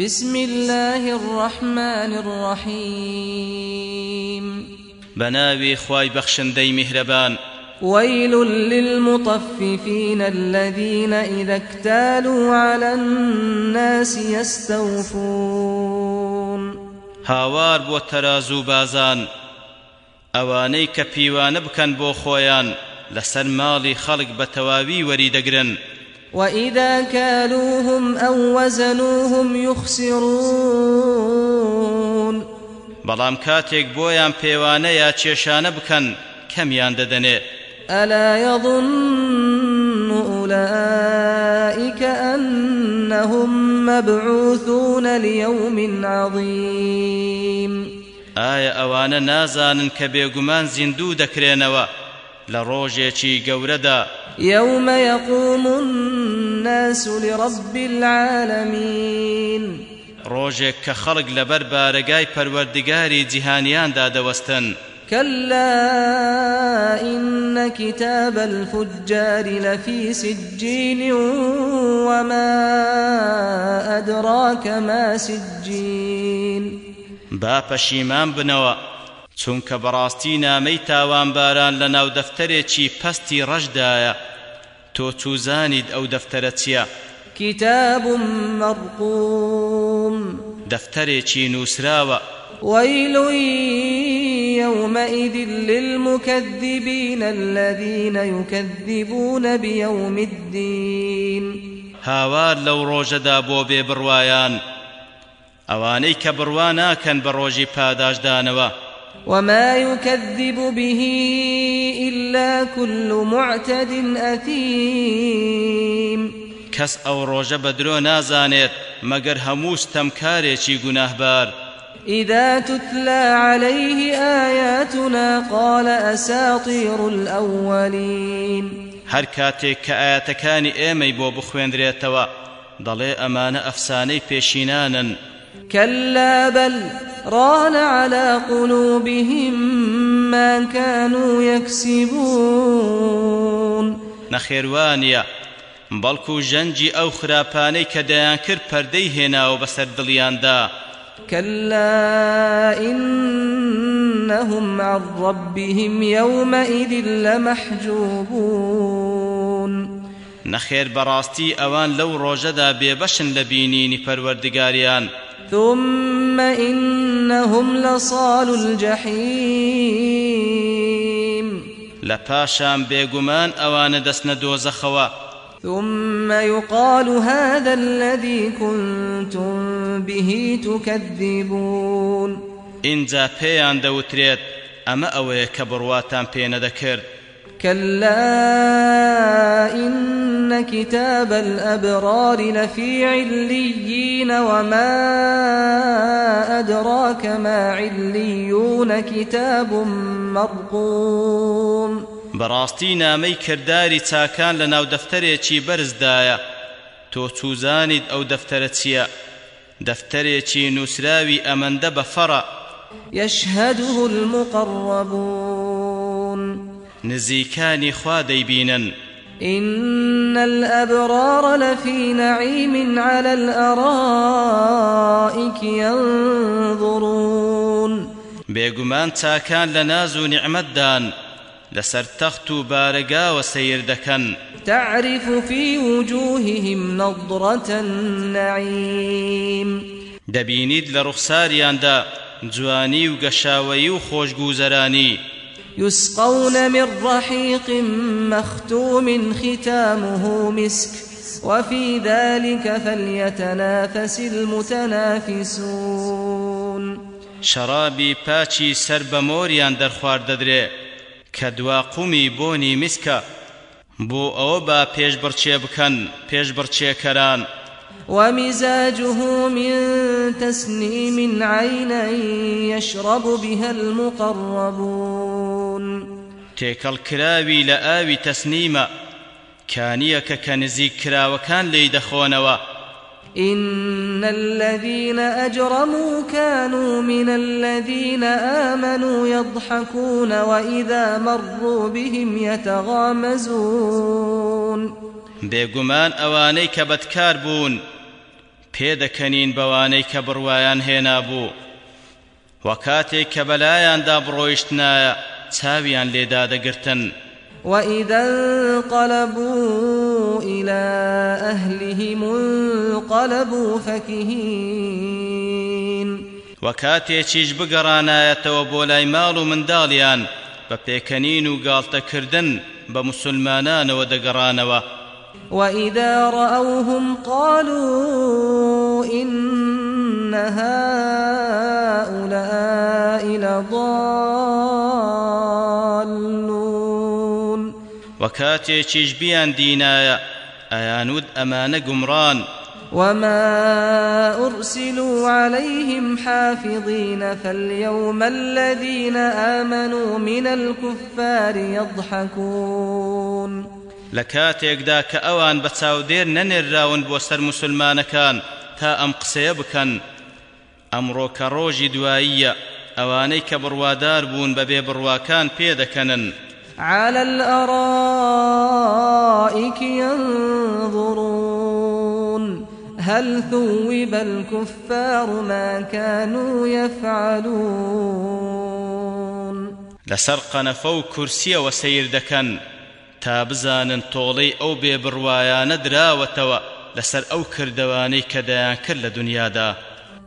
بسم الله الرحمن الرحيم بناوي خواي بخشندي مهربان ويل للمطففين الذين إذا اكتالوا على الناس يستوفون هاوار بو ترازو بازان ئەوانەی کە پیوانە بکەن بۆ خۆیان لەسەر ماڵی خەڵک بە تەواوی وەریدەگرن وإذا كالوهم أو وزنوهم يخسرون بلام كاتيك بويان بيوانيا تشيشان بكن كم يانددني ألا يظن أولئك أنهم مبعوثون ليوم عظيم آية أوانا نازان كبيغمان زندو دكرينوا لروجيشي قوردا يوم يقوم الناس لرب العالمين روجك كخلق لبربارقاي پروردگاري جهانيان دادوستن كلا إن كتاب الفجار لفي سجين وما أدراك ما سجين با پشیمان بنەوە چونکە بەڕاستی نامەی تاوانباران لە ناو دەفتەرێکی پەستی ڕەشدایە تۆ چوزانیت ئەو دەفتەرە چییە کتاب مەڕقوم دەفتەرێکی نووسراوە ويل يومئذ للمكذبين الذين يكذبون بيوم الدين هاوار لو روجدا بو ببروايان اواني كبروانا كان بروجي پاداش دانوا وما يكذب به إلا كل معتد أثيم کەس ئەو ڕۆژە بە درۆ نازانێت مەگەر هەموو ستەمکارێکی گوناهبار إذا تتلى عليه آياتنا قال أساطير الأولين هەر کاتێک کە ئاەتەکانی ئێمەی بۆ بخوێندرێتەوە دەڵێ ئەمانە ئەفسانەی پێشینانن كلا بل ران على قلوبهم ما كانوا يكسبون نخيروانيا بەڵکو ژەنجی ئەو خراپانەی کە دەیان کرد پەردەی هێناوە بەسەر دڵیاندا كلا إنهم عن ربهم يومئذ لمحجوبون نخير براستي أوان لو روجدا بيبشن لبينيني پروردگاريان ثم إنهم لصال الجحيم لباشام بيقمان أوان دسن دوزخوا ثم يقال هذا الذي كنتم به تكذبون إنجا بيان دوتريت أما أوي كبرواتان بينا ذكرت كلا إن أن كتاب الأبرار لفي عليين وما أدراك ما عليون كتاب مرقوم بەڕاستی نامەی کردداری چاکان لە ناو دەفتەرێکی بەرزدایە تۆ چوزانیت ئەو دەفتەرە چییە دەفتەرێکی نووسراوی ئەمەندە بە فەڕە یشهده المقڕبوون نزیکانی خوا دەیبینن إن إن الأبرار لفي نعيم على الأرائك ينظرون بێگومان چاکان لە ناز و نیعممەدان لەسەر تەخت و بارەگاوە سیر دەکەن تعریف في وجوههم نظرة النعيم دەبینیت لە ڕوخساریاندا جوانی و گەشاوەی و خۆشگوزەرانی يسقون من رحيق مختوم ختامه مسك وفي ذلك فليتنافس المتنافسون شرابي باتشي سربموريان در خوار ددري كدوا قومي بوني مسكا بو او با پیش برچه بکن پیش برچه کران ومزاجه من تسنيم عينا يشرب بها المقربون تێکەڵکراوی لە ئاوی تەسنیمە کانیەکە کە نزیک کراوەکان لێی دەخۆنەوە إن الذين أجرموا كانوا من الذين آمنوا يضحكون وإذا مروا بهم يتغامزون بيقمان أوانيك بدكار بون پێدەکەنین بەوانەی کە بڕوایان هێنا بوو وەکاتێک کە بەلایاندا بڕۆیشتنایە چاویان لێدا دەگرتن وإذا انقلبوا إلى أهلهم انقلبوا فكهين وكاتيشيش بقرانا يتوبولاي مالو من داليان ببيكنين وقالت كردن بمسلمانان ودقرانوا وإذا رأوهم قالوا إن هؤلاء لضالون وەکاتێکیش بیان دینایە ئەیانود ئەمانە گومڕان وما أرسلوا عليهم حافظين فاليوم الذين آمنوا من الكفار يضحكون لكاتێکدا کە ئەوان بە چاودێر نەنێراون بۆ سەر مسلمانەکان تا ئەم قسەیە بکەن ئەمڕۆ کە ڕۆژی دواییە ئەوانەی کە بڕوادار بوون بەبێ بڕواکان پێدەکەنن على الأرائك ينظرون هل ثوب الكفار ما كانوا يفعلون لسر قنفو كرسي وسير دكن تابزان طولي أو ببروايا ندرا وتوا لسر أو كردواني كدا كل دنيا دا